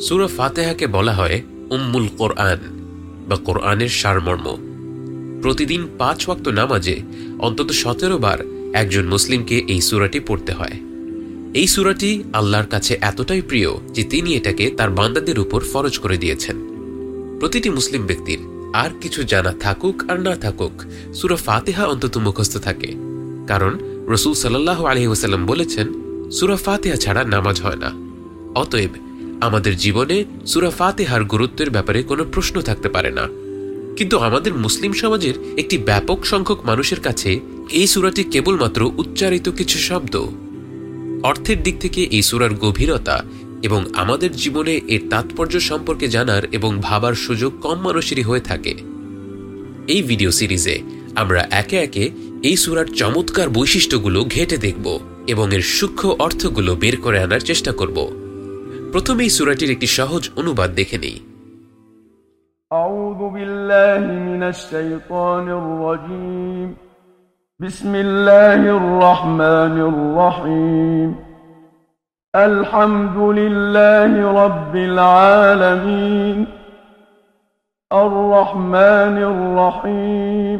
সুরা ফাতেহাকে বলা হয় উম্মুল কোরআন বা কোরআনের সারমর্ম। প্রতিদিন পাঁচ ওয়াক্ত নামাজে অন্তত সতেরো বার একজন মুসলিমকে এই সুরাটি পড়তে হয়। এই সুরাটি আল্লাহর কাছে এতটাই প্রিয় যে তিনি এটাকে তার বান্দাদের উপর ফরজ করে দিয়েছেন। প্রতিটি মুসলিম ব্যক্তির আর কিছু জানা থাকুক আর না থাকুক সুরা ফাতেহা অন্তত মুখস্থ থাকে। কারণ রসুল সাল্লাহ আলহি ওসাল্লাম বলেছেন, সুরা ফাতেহা ছাড়া নামাজ হয় না। অতএব আমাদের জীবনে সুরা ফাতেহার গুরুত্বের ব্যাপারে কোনো প্রশ্ন থাকতে পারে না। কিন্তু আমাদের মুসলিম সমাজের একটি ব্যাপক সংখ্যক মানুষের কাছে এই সুরাটি কেবলমাত্র উচ্চারিত কিছু শব্দ। অর্থের দিক থেকে এই সুরার গভীরতা এবং আমাদের জীবনে এর তাৎপর্য সম্পর্কে জানার এবং ভাবার সুযোগ কম মানুষেরই হয়ে থাকে। এই ভিডিও সিরিজে আমরা একে একে এই সুরার চমৎকার বৈশিষ্ট্যগুলো ঘেটে দেখব এবং এর সূক্ষ্ম অর্থগুলো বের করে আনার চেষ্টা করব প্রথমে এই সুরাটির একটি সহজ অনুবাদ দেখে নেই أعوذ بالله من الشيطان الرجيم بسم الله الرحمن الرحيم الحمد لله رب العالمين الرحمن الرحيم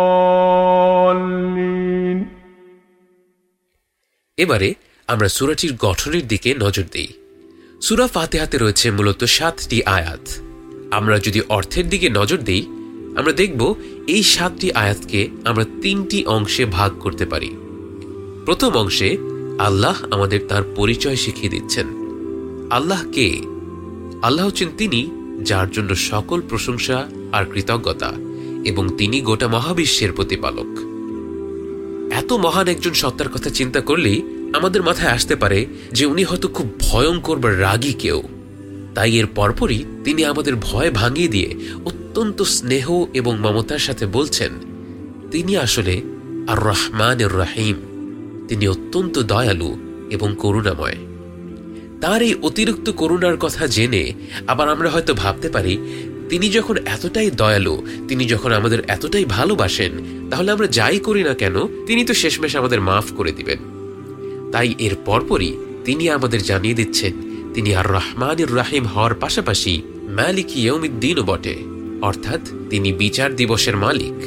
এবারে আমরা সুরাটির গঠনের দিকে নজর দিই। সুরা ফাতেহাতে রয়েছে মূলত সাতটি আয়াত। আমরা যদি অর্থের দিকে নজর দিই, আমরা দেখব এই সাতটি আয়াতকে আমরা তিনটি অংশে ভাগ করতে পারি। প্রথম অংশে, আল্লাহ আমাদের তার পরিচয় শিখিয়ে দিচ্ছেন। আল্লাহ কে? আল্লাহ হচ্ছেন তিনি যার জন্য সকল প্রশংসা আর কৃতজ্ঞতা এবং তিনি গোটা মহাবিশ্বের প্রতিপালক। এত মহান একজন সত্তার কথা চিন্তা করলেই আমাদের মাথায় আসতে পারে যে উনি হয়তো খুব ভয়ঙ্কর বা রাগী কেউ। তাই এর পরপরই তিনি আমাদের ভয় ভাঙিয়ে দিয়ে অত্যন্ত স্নেহ এবং মমতার সাথে বলছেন, তিনি আসলে আর রহমান রাহিম। তিনি অত্যন্ত দয়ালু এবং করুণাময়। তার এই অতিরিক্ত করুণার কথা জেনে আবার আমরা হয়তো ভাবতে পারি, তিনি যখন এতটাই দয়ালু, তিনি যখন আমাদের এতটাই ভালোবাসেন, তাহলে আমরা যাই করি না কেন? তিনি তো শেষমেশ আমাদের মাফ করে দিবেন। তাই এর পরপরই তিনি আমাদের জানিয়ে দিচ্ছেন, তিনি আর রহমানুর রাহিম হওয়ার পাশাপাশি মালিক ইয়ৌমিদ্দিনও বটে। অর্থাৎ তিনি বিচার দিবসের মালিক।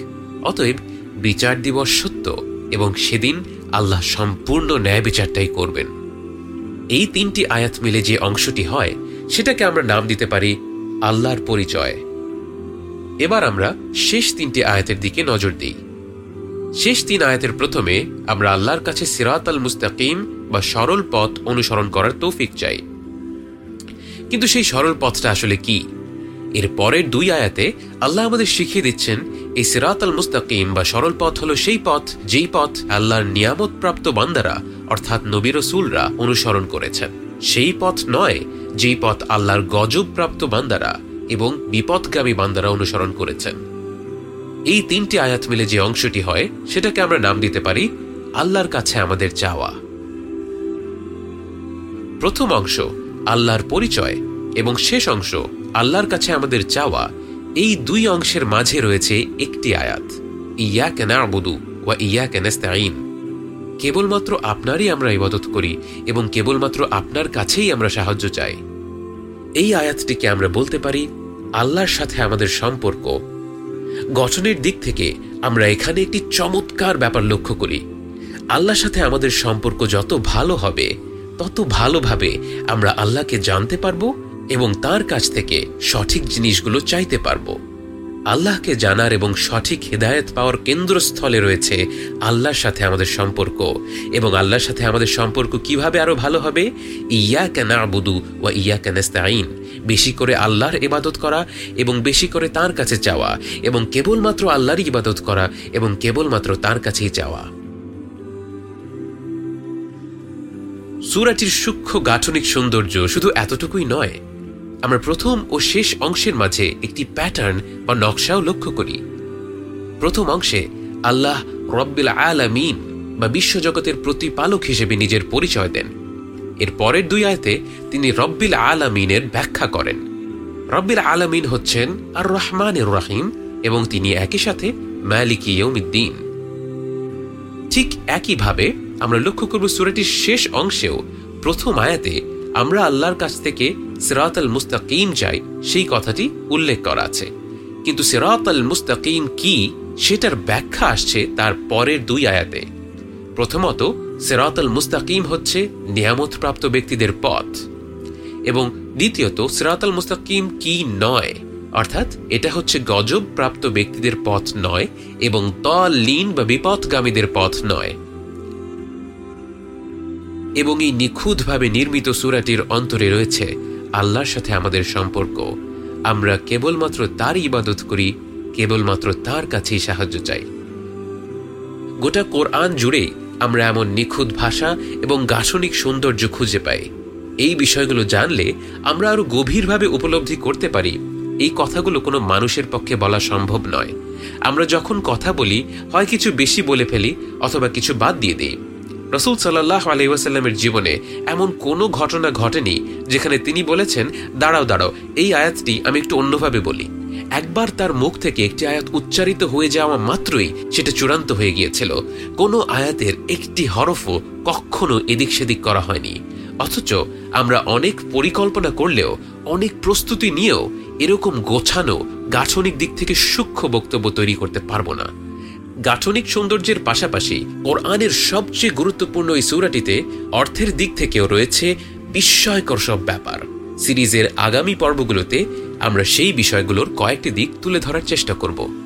অতএব বিচার দিবস সত্য এবং সেদিন আল্লাহ সম্পূর্ণ ন্যায় বিচারটাই করবেন। এই তিনটি আয়াত মিলে যে অংশটি হয়, সেটাকে আমরা নাম দিতে পারি আল্লাহর পরিচয়। এবার আমরা শেষ তিনটি আয়াতের দিকে নজর দিই। শেষ তিন আয়াতের প্রথমে আমরা আল্লাহর কাছে সিরাত আল মুস্তাকিম বা সরল পথ অনুসরণ করার তৌফিক চাই। কিন্তু সেই সরল পথটা আসলে কি? এর পরের দুই আয়াতে আল্লাহ আমাদের শিখিয়ে দিচ্ছেন, এই সিরাত আল মুস্তাকিম বা সরল পথ হলো সেই পথ, যেই পথ আল্লাহর নিয়ামত প্রাপ্ত বান্দারা, অর্থাৎ নবী রসুলরা, অনুসরণ করেছেন। সেই পথ নয়, যেই পথ আল্লাহর গজব প্রাপ্ত বান্দারা এবং বিপদগামী বান্দারা অনুসরণ করেছেন। এই তিনটি আয়াত মিলে যে অংশটি হয়, সেটাকে আমরা নাম দিতে পারি আল্লাহর কাছে আমাদের চাওয়া। প্রথম অংশ, আল্লাহর পরিচয়, এবং শেষ অংশ, আল্লাহর কাছে আমাদের চাওয়া, এই দুই অংশের মাঝে রয়েছে একটি আয়াত। ইয়া কেনা আবুদু ওয়া ইয়া কেনাস্তাইন কেবলমাত্র আপনারই আমরা ইবাদত করি, এবং কেবলমাত্র আপনার কাছেই আমরা সাহায্য চাই। এই আয়াতটিকে আমরা বলতে পারি, আল্লাহর সাথে আমাদের সম্পর্ক গঠনের দিক থেকে আমরা এখানে একটি চমৎকার ব্যাপার লক্ষ্য করি। আল্লাহর সাথে আমাদের সম্পর্ক যত ভালো হবে, তত ভালোভাবে আমরা আল্লাহকে জানতে পারব এবং তার কাছ থেকে সঠিক জিনিসগুলো চাইতে পারব। আল্লাহকে জানার এবং সঠিক হেদায়েত পাওয়ার কেন্দ্রস্থলে রয়েছে আল্লাহর সাথে আমাদের সম্পর্ক এবং আল্লাহর সাথে আমাদের সম্পর্ক কীভাবে আরও ভালো হবে? ইয়া কেনা আবুদু ওয়া ইয়া কেনাস্তাইন বেশি করে আল্লাহর ইবাদত করা এবং বেশি করে তার কাছে চাওয়া এবং কেবলমাত্র আল্লাহর ইবাদত করা এবং কেবলমাত্র তার কাছেই চাওয়া। সুরাটির সূক্ষ্ম গাঠনিক সৌন্দর্য শুধু এতটুকুই নয়, আমরা প্রথম ও শেষ অংশের মাঝে একটি প্যাটার্ন বা নকশাও লক্ষ্য করি। প্রথম অংশে আল্লাহ রব্বিল আলামিন বা বিশ্বজগতের প্রতিপালক হিসেবে নিজের পরিচয় দেন। এর পরের দুই আয়তে তিনি রব্বিল আলামিনের ব্যাখ্যা করেন। রব্বিল আলামিন হচ্ছেন আর রহমানের রাহিম এবং তিনি একই সাথে মালিক ইয়ৌমিদ্দিন ঠিক একইভাবে আমরা লক্ষ্য করব সুরাটির শেষ অংশেও প্রথম আয়াতে আমরা আল্লাহর কাছ থেকে সিরাত আল মুস্তাকিম চাই, সেই কথাটি উল্লেখ করা আছে। কিন্তু সিরাত আল মুস্তাকিম কি, সেটার ব্যাখ্যা আসছে তার পরের দুই আয়াতে। প্রথমত সিরাত আল মুস্তাকিম হচ্ছে নিয়ামতপ্রাপ্ত ব্যক্তিদের পথ। এবং দ্বিতীয়ত সিরাত আল মুস্তাকিম কি নয়? অর্থাৎ, এটা হচ্ছে গজব প্রাপ্ত ব্যক্তিদের পথ নয় এবং তলীন বা বিপথগামীদের পথ নয়। এবং এই নিখুঁতভাবে নির্মিত সুরাটির অন্তরে রয়েছে আল্লাহর সাথে আমাদের সম্পর্ক। আমরা কেবলমাত্র তার ইবাদত করি, কেবলমাত্র তার কাছেই সাহায্য চাই। গোটা কোরআন জুড়ে আমরা এমন নিখুঁত ভাষা এবং গাঠনিক সৌন্দর্য খুঁজে পাই। এই বিষয়গুলো জানলে আমরা আরও গভীরভাবে উপলব্ধি করতে পারি। এই কথাগুলো কোনো মানুষের পক্ষে বলা সম্ভব নয়। আমরা যখন কথা বলি, হয় কিছু বেশি বলে ফেলি অথবা কিছু বাদ দিয়ে দিই। রসুল সাল্লাহ আলাইসাল্লামের জীবনে এমন কোনো ঘটনা ঘটেনি যেখানে তিনি বলেছেন, দাঁড়াও দাঁড়াও, এই আয়াতটি আমি একটু অন্যভাবে বলি। একবার তার মুখ থেকে একটি আয়াত উচ্চারিত হয়ে যাওয়া মাত্রই সেটা চূড়ান্ত হয়ে গিয়েছিল। কোনো আয়াতের একটি হরফও কখনো এদিক সেদিক করা হয়নি। অথচ আমরা অনেক পরিকল্পনা করলেও, অনেক প্রস্তুতি নিয়েও এরকম গোছানো, গাঠনিক দিক থেকে সূক্ষ্ম বক্তব্য তৈরি করতে পারব না। গাঠনিক সৌন্দর্যের পাশাপাশি কোরআনের সবচেয়ে গুরুত্বপূর্ণ এই সুরাটিতে অর্থের দিক থেকেও রয়েছে বিস্ময়কর সব ব্যাপার। সিরিজের আগামী পর্বগুলোতে আমরা সেই বিষয়গুলোর কয়েকটি দিক তুলে ধরার চেষ্টা করব।